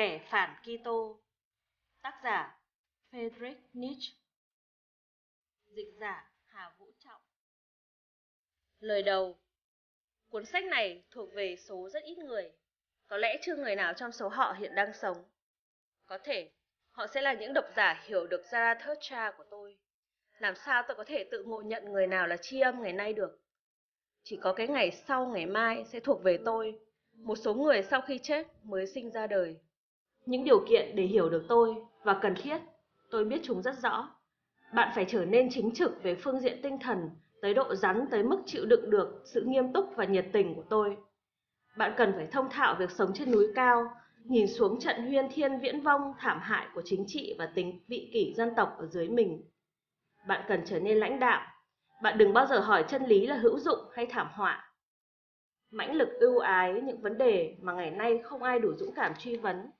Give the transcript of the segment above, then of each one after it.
Kẻ phản Kitô. Tác giả, Friedrich Nietzsche. Dịch giả, Hà Vũ Trọng. Lời đầu. Cuốn sách này thuộc về số rất ít người. Có lẽ chưa người nào trong số họ hiện đang sống. Có thể, họ sẽ là những độc giả hiểu được Zarathustra của tôi. Làm sao tôi có thể tự ngộ nhận người nào là tri âm ngày nay được? Chỉ có cái ngày sau, ngày mai sẽ thuộc về tôi. Một số người sau khi chết mới sinh ra đời những điều kiện để hiểu được tôi và cần thiết, tôi biết chúng rất rõ. Bạn phải trở nên chính trực về phương diện tinh thần, tới độ rắn tới mức chịu đựng được sự nghiêm túc và nhiệt tình của tôi. Bạn cần phải thông thạo việc sống trên núi cao, nhìn xuống trận huyên thiên viễn vong thảm hại của chính trị và tính vị kỷ dân tộc ở dưới mình. Bạn cần trở nên lãnh đạo. Bạn đừng bao giờ hỏi chân lý là hữu dụng hay thảm họa. Mãnh lực ưu ái những vấn đề mà ngày nay không ai đủ dũng cảm truy vấn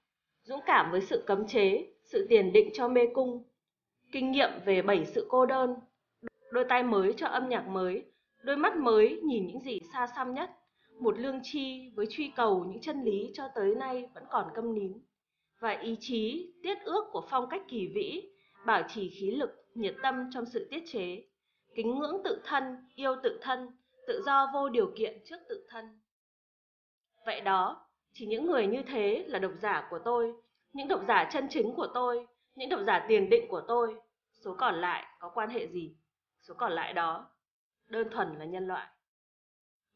dũng cảm với sự cấm chế, sự tiền định cho mê cung, kinh nghiệm về bảy sự cô đơn, đôi tay mới cho âm nhạc mới, đôi mắt mới nhìn những gì xa xăm nhất, một lương chi với truy cầu những chân lý cho tới nay vẫn còn câm nín, và ý chí, tiết ước của phong cách kỳ vĩ, bảo trì khí lực, nhiệt tâm trong sự tiết chế, kính ngưỡng tự thân, yêu tự thân, tự do vô điều kiện trước tự thân. Vậy đó, chỉ những người như thế là độc giả của tôi, những độc giả chân chính của tôi, những độc giả tiền định của tôi. Số còn lại có quan hệ gì? Số còn lại đó, đơn thuần là nhân loại.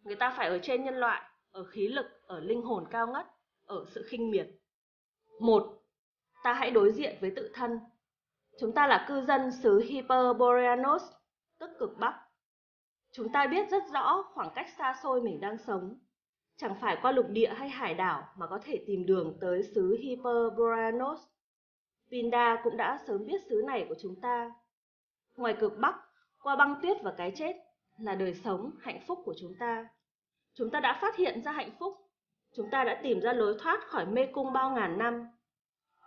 Người ta phải ở trên nhân loại, ở khí lực, ở linh hồn cao ngất, ở sự khinh miệt. Một, ta hãy đối diện với tự thân. Chúng ta là cư dân xứ Hyperboreanos, tức cực Bắc. Chúng ta biết rất rõ khoảng cách xa xôi mình đang sống chẳng phải qua lục địa hay hải đảo mà có thể tìm đường tới xứ Hyperboreanos. Pinda cũng đã sớm biết xứ này của chúng ta. Ngoài cực Bắc, qua băng tuyết và cái chết là đời sống, hạnh phúc của chúng ta. Chúng ta đã phát hiện ra hạnh phúc. Chúng ta đã tìm ra lối thoát khỏi mê cung bao ngàn năm.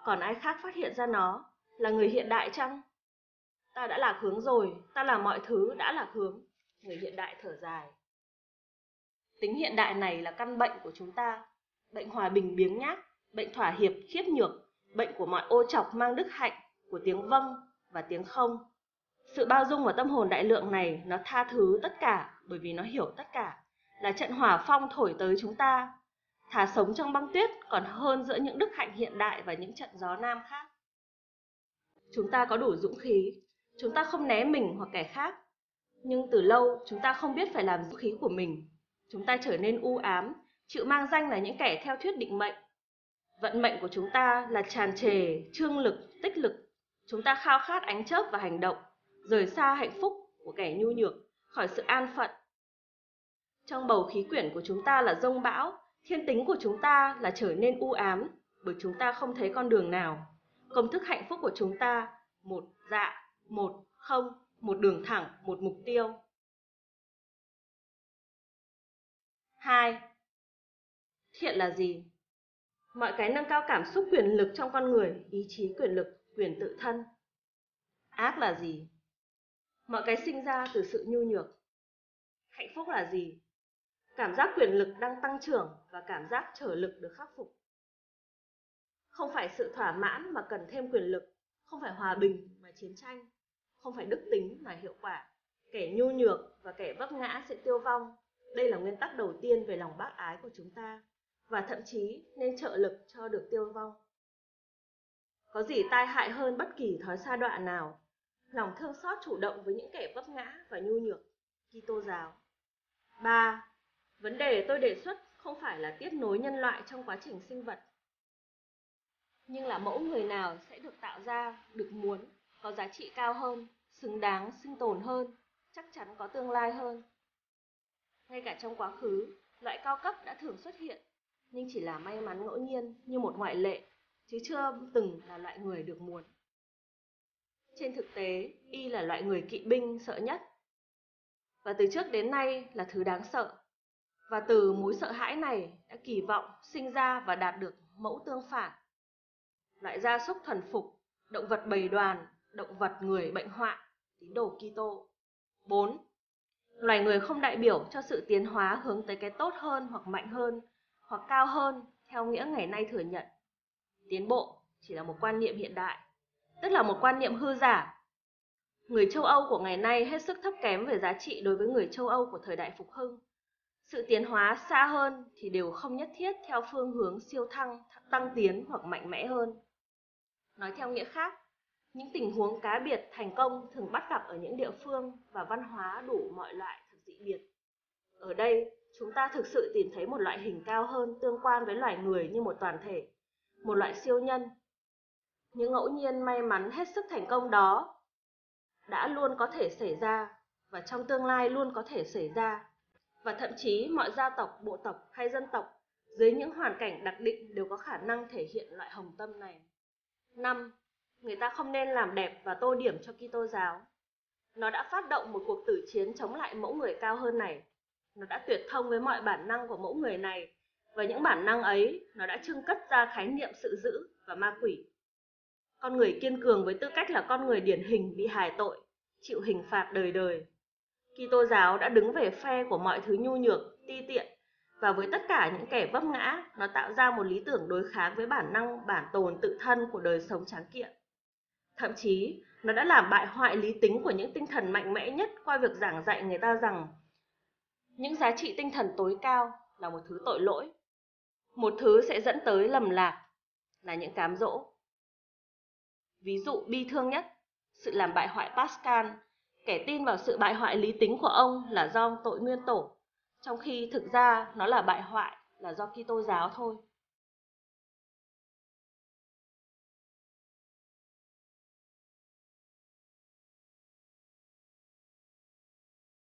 Còn ai khác phát hiện ra nó là người hiện đại chăng? Ta đã lạc hướng rồi, ta làm mọi thứ đã lạc hướng. Người hiện đại thở dài. Tính hiện đại này là căn bệnh của chúng ta, bệnh hòa bình biếng nhác, bệnh thỏa hiệp khiếp nhược, bệnh của mọi ô chọc mang đức hạnh, của tiếng vâng và tiếng không. Sự bao dung và tâm hồn đại lượng này nó tha thứ tất cả bởi vì nó hiểu tất cả, là trận hỏa phong thổi tới chúng ta. Thà sống trong băng tuyết còn hơn giữa những đức hạnh hiện đại và những trận gió nam khác. Chúng ta có đủ dũng khí, chúng ta không né mình hoặc kẻ khác, nhưng từ lâu chúng ta không biết phải làm dũng khí của mình Chúng ta trở nên u ám, chịu mang danh là những kẻ theo thuyết định mệnh. Vận mệnh của chúng ta là tràn trề, trương lực, tích lực. Chúng ta khao khát ánh chớp và hành động, rời xa hạnh phúc của kẻ nhu nhược, khỏi sự an phận. Trong bầu khí quyển của chúng ta là rông bão, thiên tính của chúng ta là trở nên u ám, bởi chúng ta không thấy con đường nào. Công thức hạnh phúc của chúng ta, một dạ, một không, một đường thẳng, một mục tiêu. 2. Thiện là gì? Mọi cái nâng cao cảm xúc quyền lực trong con người, ý chí quyền lực, quyền tự thân. Ác là gì? Mọi cái sinh ra từ sự nhu nhược. Hạnh phúc là gì? Cảm giác quyền lực đang tăng trưởng và cảm giác trở lực được khắc phục. Không phải sự thỏa mãn mà cần thêm quyền lực, không phải hòa bình mà chiến tranh, không phải đức tính mà hiệu quả. Kẻ nhu nhược và kẻ vấp ngã sẽ tiêu vong, đây là nguyên tắc đầu tiên về lòng bác ái của chúng ta và thậm chí nên trợ lực cho được tiêu vong. Có gì tai hại hơn bất kỳ thói xa đoạn nào, lòng thương xót chủ động với những kẻ vấp ngã và nhu nhược, Kitô giáo. 3. Vấn đề tôi đề xuất không phải là tiếp nối nhân loại trong quá trình sinh vật, nhưng là mẫu người nào sẽ được tạo ra, được muốn, có giá trị cao hơn, xứng đáng sinh tồn hơn, chắc chắn có tương lai hơn. Ngay cả trong quá khứ, loại cao cấp đã thường xuất hiện, nhưng chỉ là may mắn ngẫu nhiên như một ngoại lệ, chứ chưa từng là loại người được muốn. Trên thực tế, y là loại người kỵ binh sợ nhất. Và từ trước đến nay là thứ đáng sợ. Và từ mối sợ hãi này đã kỳ vọng sinh ra và đạt được mẫu tương phản. Loại gia súc thuần phục, động vật bầy đoàn, động vật người bệnh hoạn, tín đồ Kitô. 4 loài người không đại biểu cho sự tiến hóa hướng tới cái tốt hơn hoặc mạnh hơn hoặc cao hơn theo nghĩa ngày nay thừa nhận Tiến bộ chỉ là một quan niệm hiện đại, tức là một quan niệm hư giả. Người châu Âu của ngày nay hết sức thấp kém về giá trị đối với người châu Âu của thời đại phục hưng. Sự tiến hóa xa hơn thì đều không nhất thiết theo phương hướng siêu thăng, tăng tiến hoặc mạnh mẽ hơn. Nói theo nghĩa khác, những tình huống cá biệt thành công thường bắt gặp ở những địa phương và văn hóa đủ mọi loại thực dị biệt. Ở đây, chúng ta thực sự tìm thấy một loại hình cao hơn tương quan với loài người như một toàn thể, một loại siêu nhân. Những ngẫu nhiên may mắn hết sức thành công đó đã luôn có thể xảy ra và trong tương lai luôn có thể xảy ra. Và thậm chí mọi gia tộc, bộ tộc hay dân tộc dưới những hoàn cảnh đặc định đều có khả năng thể hiện loại hồng tâm này. 5. Người ta không nên làm đẹp và tô điểm cho Kitô giáo. Nó đã phát động một cuộc tử chiến chống lại mẫu người cao hơn này. Nó đã tuyệt thông với mọi bản năng của mẫu người này và những bản năng ấy nó đã trưng cất ra khái niệm sự dữ và ma quỷ. Con người kiên cường với tư cách là con người điển hình bị hài tội, chịu hình phạt đời đời. Kitô giáo đã đứng về phe của mọi thứ nhu nhược, ti tiện và với tất cả những kẻ vấp ngã, nó tạo ra một lý tưởng đối kháng với bản năng bản tồn tự thân của đời sống tráng kiện. Thậm chí, nó đã làm bại hoại lý tính của những tinh thần mạnh mẽ nhất qua việc giảng dạy người ta rằng những giá trị tinh thần tối cao là một thứ tội lỗi. Một thứ sẽ dẫn tới lầm lạc là những cám dỗ. Ví dụ bi thương nhất, sự làm bại hoại Pascal, kẻ tin vào sự bại hoại lý tính của ông là do tội nguyên tổ, trong khi thực ra nó là bại hoại là do Kitô giáo thôi.